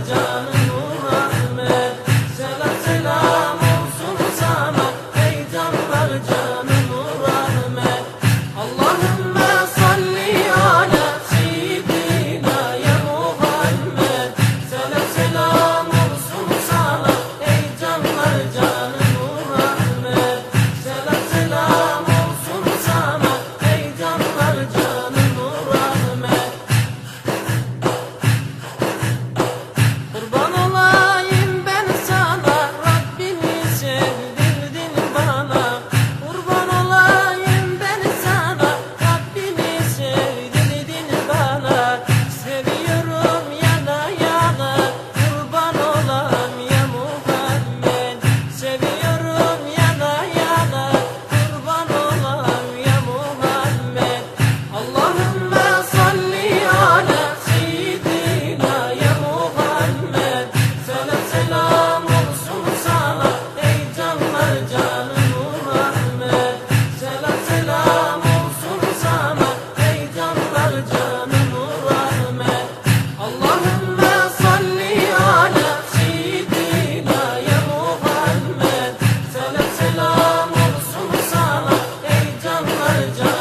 Done. Jai Jai